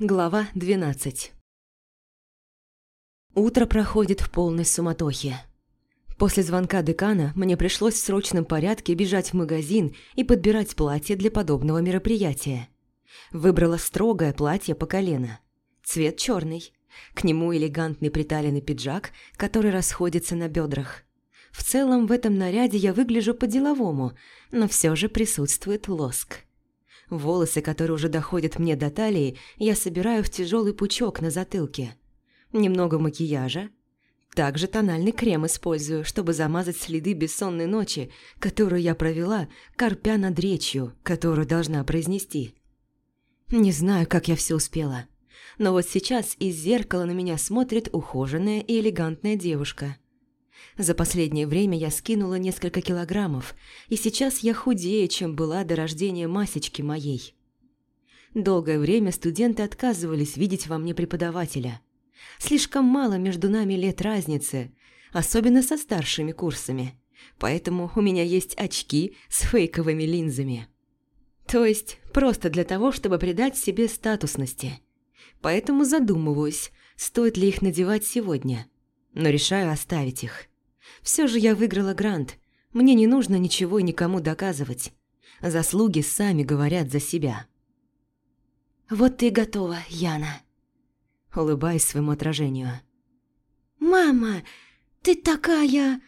Глава 12 Утро проходит в полной суматохе. После звонка декана мне пришлось в срочном порядке бежать в магазин и подбирать платье для подобного мероприятия. Выбрала строгое платье по колено. Цвет черный. К нему элегантный приталенный пиджак, который расходится на бедрах. В целом в этом наряде я выгляжу по-деловому, но все же присутствует лоск. Волосы, которые уже доходят мне до талии, я собираю в тяжелый пучок на затылке. Немного макияжа. Также тональный крем использую, чтобы замазать следы бессонной ночи, которую я провела, корпя над речью, которую должна произнести. Не знаю, как я все успела. Но вот сейчас из зеркала на меня смотрит ухоженная и элегантная девушка – за последнее время я скинула несколько килограммов, и сейчас я худее, чем была до рождения масечки моей. Долгое время студенты отказывались видеть во мне преподавателя. Слишком мало между нами лет разницы, особенно со старшими курсами. Поэтому у меня есть очки с фейковыми линзами. То есть просто для того, чтобы придать себе статусности. Поэтому задумываюсь, стоит ли их надевать сегодня. Но решаю оставить их. Все же я выиграла грант. Мне не нужно ничего и никому доказывать. Заслуги сами говорят за себя. «Вот ты готова, Яна», – улыбаясь своему отражению. «Мама, ты такая...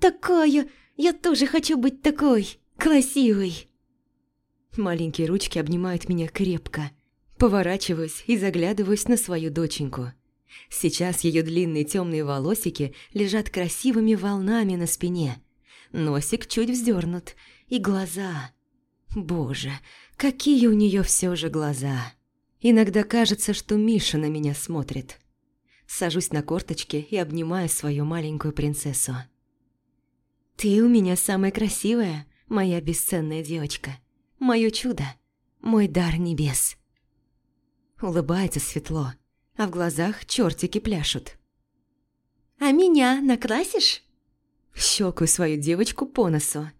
такая... Я тоже хочу быть такой... красивой!» Маленькие ручки обнимают меня крепко. Поворачиваюсь и заглядываюсь на свою доченьку. Сейчас ее длинные темные волосики лежат красивыми волнами на спине. Носик чуть вздернут. И глаза. Боже, какие у нее все же глаза. Иногда кажется, что Миша на меня смотрит. Сажусь на корточки и обнимаю свою маленькую принцессу. «Ты у меня самая красивая, моя бесценная девочка. Мое чудо, мой дар небес». Улыбается светло, а в глазах чертики пляшут. «А меня накрасишь?» Щелкаю свою девочку по носу.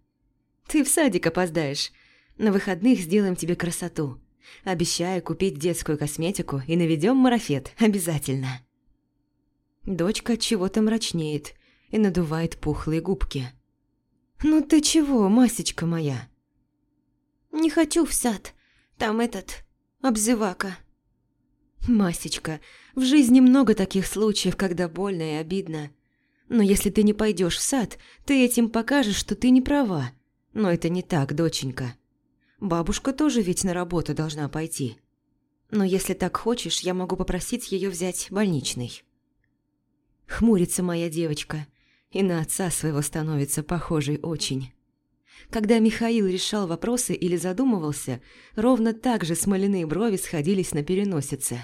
«Ты в садик опоздаешь. На выходных сделаем тебе красоту. Обещаю купить детскую косметику и наведем марафет, обязательно». Дочка чего-то мрачнеет и надувает пухлые губки. «Ну ты чего, Масечка моя?» «Не хочу в сад. Там этот... обзывака». «Масечка, в жизни много таких случаев, когда больно и обидно. Но если ты не пойдешь в сад, ты этим покажешь, что ты не права. Но это не так, доченька. Бабушка тоже ведь на работу должна пойти. Но если так хочешь, я могу попросить ее взять больничный». Хмурится моя девочка, и на отца своего становится похожей очень. Когда Михаил решал вопросы или задумывался, ровно так же смоляные брови сходились на переносице.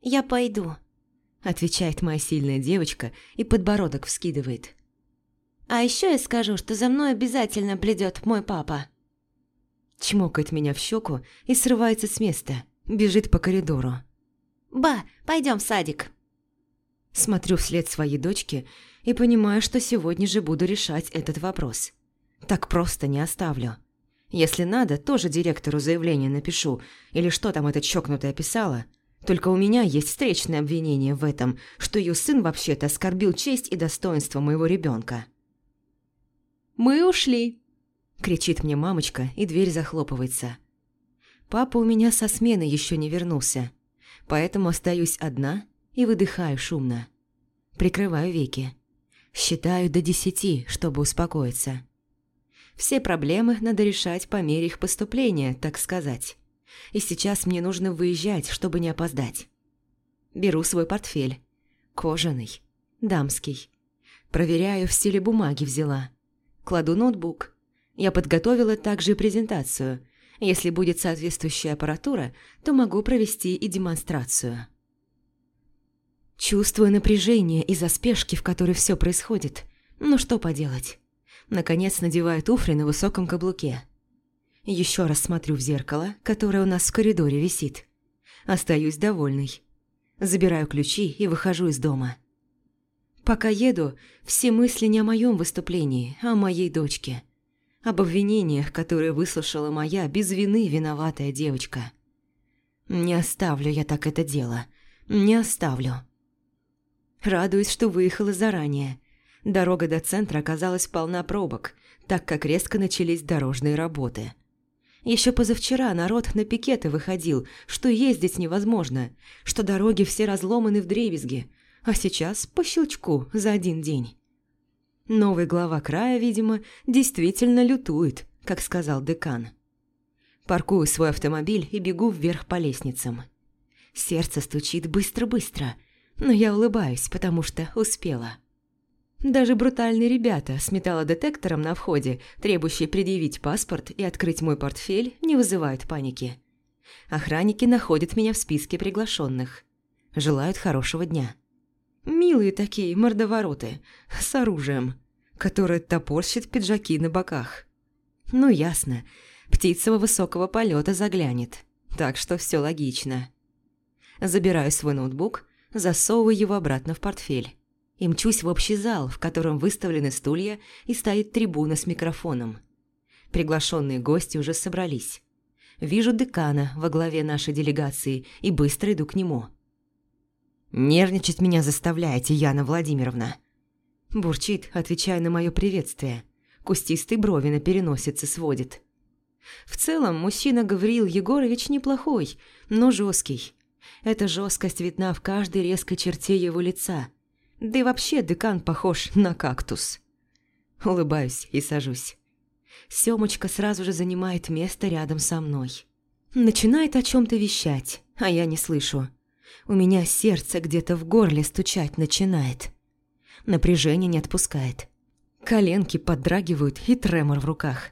«Я пойду», – отвечает моя сильная девочка и подбородок вскидывает. «А еще я скажу, что за мной обязательно придет мой папа». Чмокает меня в щеку и срывается с места, бежит по коридору. «Ба, пойдем в садик». Смотрю вслед своей дочке и понимаю, что сегодня же буду решать этот вопрос. Так просто не оставлю. Если надо, тоже директору заявление напишу, или что там эта чокнутая писала – только у меня есть встречное обвинение в этом, что ее сын вообще-то оскорбил честь и достоинство моего ребенка. «Мы ушли!» – кричит мне мамочка, и дверь захлопывается. Папа у меня со смены еще не вернулся, поэтому остаюсь одна и выдыхаю шумно. Прикрываю веки. Считаю до десяти, чтобы успокоиться. Все проблемы надо решать по мере их поступления, так сказать и сейчас мне нужно выезжать, чтобы не опоздать. Беру свой портфель. Кожаный. Дамский. Проверяю, в стиле бумаги взяла. Кладу ноутбук. Я подготовила также презентацию. Если будет соответствующая аппаратура, то могу провести и демонстрацию. Чувствую напряжение из-за спешки, в которой все происходит. Ну что поделать. Наконец надеваю туфли на высоком каблуке. Еще раз смотрю в зеркало, которое у нас в коридоре висит. Остаюсь довольной. Забираю ключи и выхожу из дома. Пока еду, все мысли не о моем выступлении, а о моей дочке. Об обвинениях, которые выслушала моя без вины виноватая девочка. Не оставлю я так это дело. Не оставлю. Радуюсь, что выехала заранее. Дорога до центра оказалась полна пробок, так как резко начались дорожные работы. Еще позавчера народ на пикеты выходил, что ездить невозможно, что дороги все разломаны в дребезги, а сейчас по щелчку за один день. Новый глава края, видимо, действительно лютует, как сказал декан. Паркую свой автомобиль и бегу вверх по лестницам. Сердце стучит быстро-быстро, но я улыбаюсь, потому что успела. Даже брутальные ребята с металлодетектором на входе, требующие предъявить паспорт и открыть мой портфель, не вызывают паники. Охранники находят меня в списке приглашенных. Желают хорошего дня. Милые такие мордовороты, с оружием, которые топорщат пиджаки на боках. Ну, ясно, птица высокого полета заглянет, так что все логично. Забираю свой ноутбук, засовываю его обратно в портфель и мчусь в общий зал, в котором выставлены стулья и стоит трибуна с микрофоном. Приглашенные гости уже собрались. Вижу декана во главе нашей делегации и быстро иду к нему. «Нервничать меня заставляете, Яна Владимировна!» Бурчит, отвечая на мое приветствие. Кустистые брови на переносице сводит. В целом, мужчина Гавриил Егорович неплохой, но жесткий. Эта жесткость видна в каждой резкой черте его лица – да и вообще декан похож на кактус. Улыбаюсь и сажусь. Семочка сразу же занимает место рядом со мной. Начинает о чем то вещать, а я не слышу. У меня сердце где-то в горле стучать начинает. Напряжение не отпускает. Коленки поддрагивают и тремор в руках.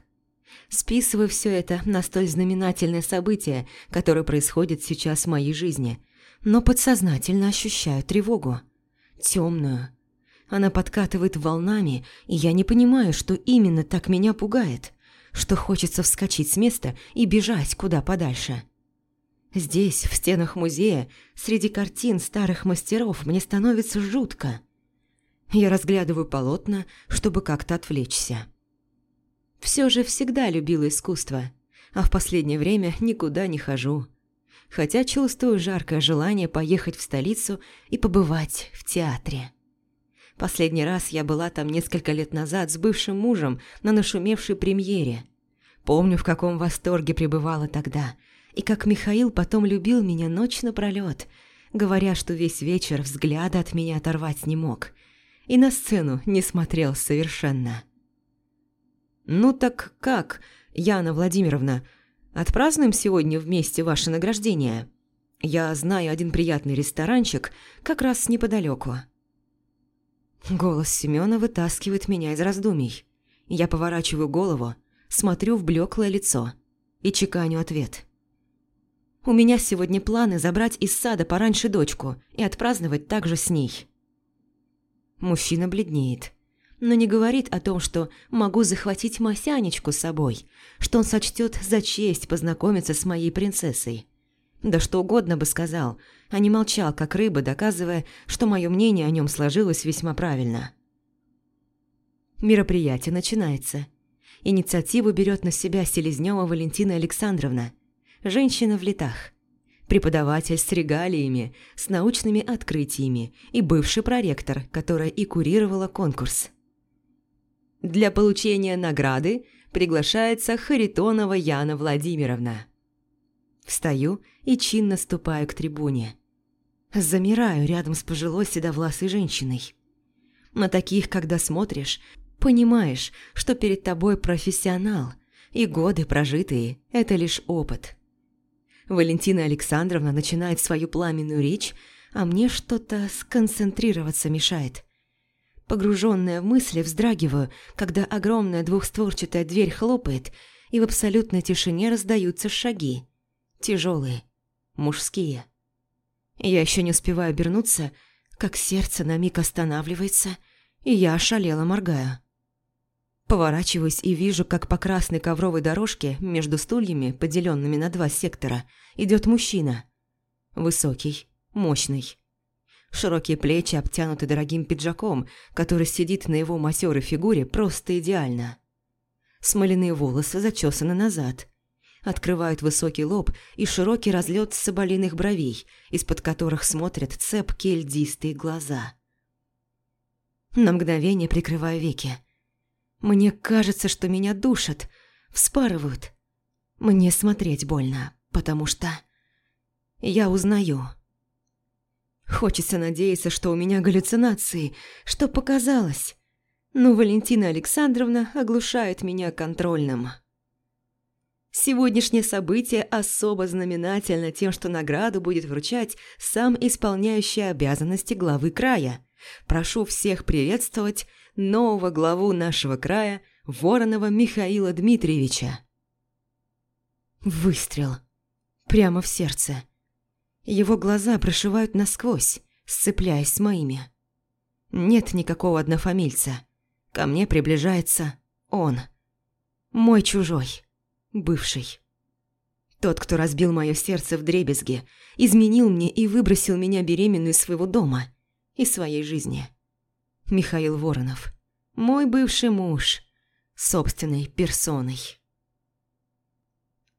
Списываю все это на столь знаменательное событие, которое происходит сейчас в моей жизни, но подсознательно ощущаю тревогу темную. Она подкатывает волнами, и я не понимаю, что именно так меня пугает, что хочется вскочить с места и бежать куда подальше. Здесь, в стенах музея, среди картин старых мастеров, мне становится жутко. Я разглядываю полотна, чтобы как-то отвлечься. Все же всегда любила искусство, а в последнее время никуда не хожу хотя чувствую жаркое желание поехать в столицу и побывать в театре. Последний раз я была там несколько лет назад с бывшим мужем на нашумевшей премьере. Помню, в каком восторге пребывала тогда, и как Михаил потом любил меня ночь напролёт, говоря, что весь вечер взгляда от меня оторвать не мог, и на сцену не смотрел совершенно. «Ну так как, Яна Владимировна, Отпразднуем сегодня вместе ваше награждение. Я знаю один приятный ресторанчик как раз неподалеку. Голос Семёна вытаскивает меня из раздумий. Я поворачиваю голову, смотрю в блеклое лицо и чеканю ответ. У меня сегодня планы забрать из сада пораньше дочку и отпраздновать также с ней. Мужчина бледнеет но не говорит о том, что могу захватить Масянечку с собой, что он сочтет за честь познакомиться с моей принцессой. Да что угодно бы сказал, а не молчал, как рыба, доказывая, что мое мнение о нем сложилось весьма правильно. Мероприятие начинается. Инициативу берет на себя Селезнева Валентина Александровна, женщина в летах, преподаватель с регалиями, с научными открытиями и бывший проректор, которая и курировала конкурс. Для получения награды приглашается Харитонова Яна Владимировна. Встаю и чинно ступаю к трибуне. Замираю рядом с пожилой седовласой женщиной. На таких, когда смотришь, понимаешь, что перед тобой профессионал, и годы прожитые – это лишь опыт. Валентина Александровна начинает свою пламенную речь, а мне что-то сконцентрироваться мешает. Погруженная в мысли, вздрагиваю, когда огромная двухстворчатая дверь хлопает, и в абсолютной тишине раздаются шаги. Тяжелые, мужские. Я еще не успеваю обернуться, как сердце на миг останавливается, и я ошалела моргаю. Поворачиваюсь и вижу, как по красной ковровой дорожке между стульями, поделенными на два сектора, идет мужчина. Высокий, мощный, Широкие плечи обтянуты дорогим пиджаком, который сидит на его матерой фигуре просто идеально. Смоляные волосы зачесаны назад. открывают высокий лоб и широкий разлет соболиных бровей, из-под которых смотрят цепкие льдистые глаза. На мгновение прикрываю веки. Мне кажется, что меня душат, вспарывают. Мне смотреть больно, потому что... Я узнаю. Хочется надеяться, что у меня галлюцинации, что показалось. Но Валентина Александровна оглушает меня контрольным. Сегодняшнее событие особо знаменательно тем, что награду будет вручать сам исполняющий обязанности главы края. Прошу всех приветствовать нового главу нашего края Воронова Михаила Дмитриевича. Выстрел. Прямо в сердце. Его глаза прошивают насквозь, сцепляясь с моими. Нет никакого однофамильца. Ко мне приближается он. Мой чужой. Бывший. Тот, кто разбил мое сердце в дребезге, изменил мне и выбросил меня беременную из своего дома и своей жизни. Михаил Воронов. Мой бывший муж. Собственной персоной.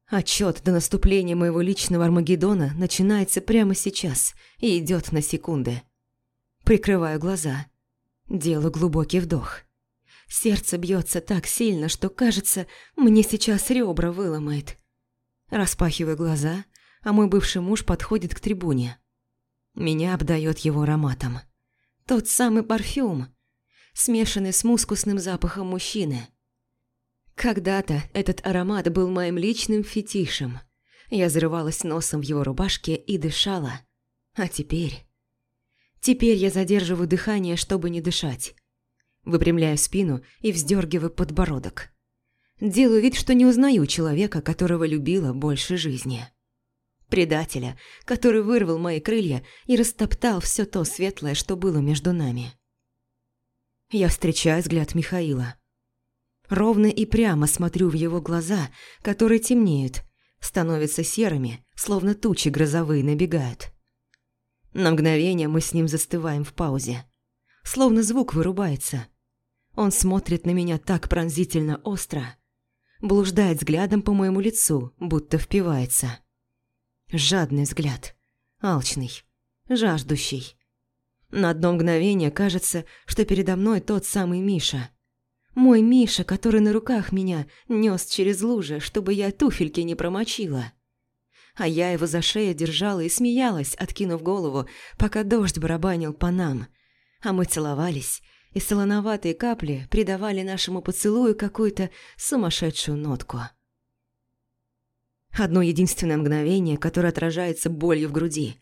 Отчет до наступления моего личного Армагеддона начинается прямо сейчас и идет на секунды. Прикрываю глаза. Делаю глубокий вдох. Сердце бьется так сильно, что кажется, мне сейчас ребра выломает. Распахиваю глаза, а мой бывший муж подходит к трибуне. Меня обдает его ароматом. Тот самый парфюм, смешанный с мускусным запахом мужчины – когда-то этот аромат был моим личным фетишем. Я зарывалась носом в его рубашке и дышала. А теперь... Теперь я задерживаю дыхание, чтобы не дышать. Выпрямляю спину и вздергиваю подбородок. Делаю вид, что не узнаю человека, которого любила больше жизни. Предателя, который вырвал мои крылья и растоптал все то светлое, что было между нами. Я встречаю взгляд Михаила. Ровно и прямо смотрю в его глаза, которые темнеют, становятся серыми, словно тучи грозовые набегают. На мгновение мы с ним застываем в паузе. Словно звук вырубается. Он смотрит на меня так пронзительно остро. Блуждает взглядом по моему лицу, будто впивается. Жадный взгляд. Алчный. Жаждущий. На одно мгновение кажется, что передо мной тот самый Миша – мой Миша, который на руках меня нес через лужи, чтобы я туфельки не промочила. А я его за шею держала и смеялась, откинув голову, пока дождь барабанил по нам. А мы целовались, и солоноватые капли придавали нашему поцелую какую-то сумасшедшую нотку. Одно единственное мгновение, которое отражается болью в груди.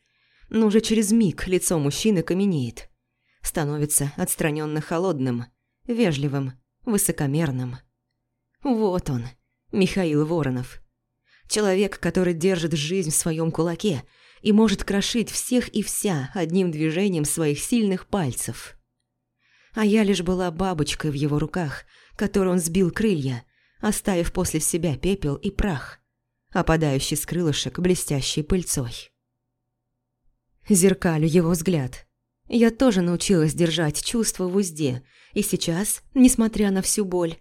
Но уже через миг лицо мужчины каменеет. Становится отстраненно холодным, вежливым, высокомерным. Вот он, Михаил Воронов. Человек, который держит жизнь в своем кулаке и может крошить всех и вся одним движением своих сильных пальцев. А я лишь была бабочкой в его руках, которой он сбил крылья, оставив после себя пепел и прах, опадающий с крылышек блестящей пыльцой. Зеркалю его взгляд – я тоже научилась держать чувства в узде, и сейчас, несмотря на всю боль,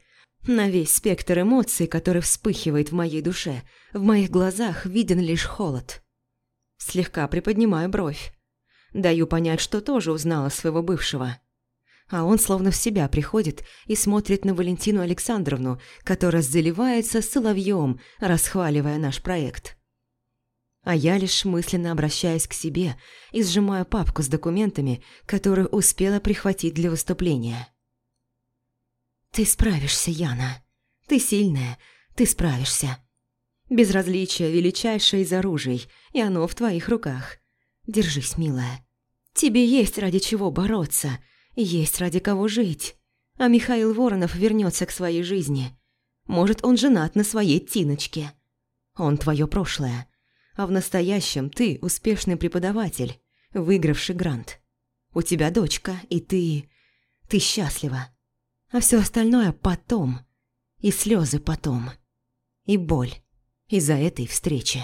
на весь спектр эмоций, который вспыхивает в моей душе, в моих глазах виден лишь холод. Слегка приподнимаю бровь. Даю понять, что тоже узнала своего бывшего. А он словно в себя приходит и смотрит на Валентину Александровну, которая заливается соловьем, расхваливая наш проект а я лишь мысленно обращаюсь к себе и сжимаю папку с документами, которую успела прихватить для выступления. «Ты справишься, Яна. Ты сильная, ты справишься. Безразличие – величайшее из оружий, и оно в твоих руках. Держись, милая. Тебе есть ради чего бороться, есть ради кого жить. А Михаил Воронов вернется к своей жизни. Может, он женат на своей Тиночке. Он твое прошлое» а в настоящем ты успешный преподаватель, выигравший грант. У тебя дочка, и ты... ты счастлива. А все остальное потом. И слезы потом. И боль из-за этой встречи.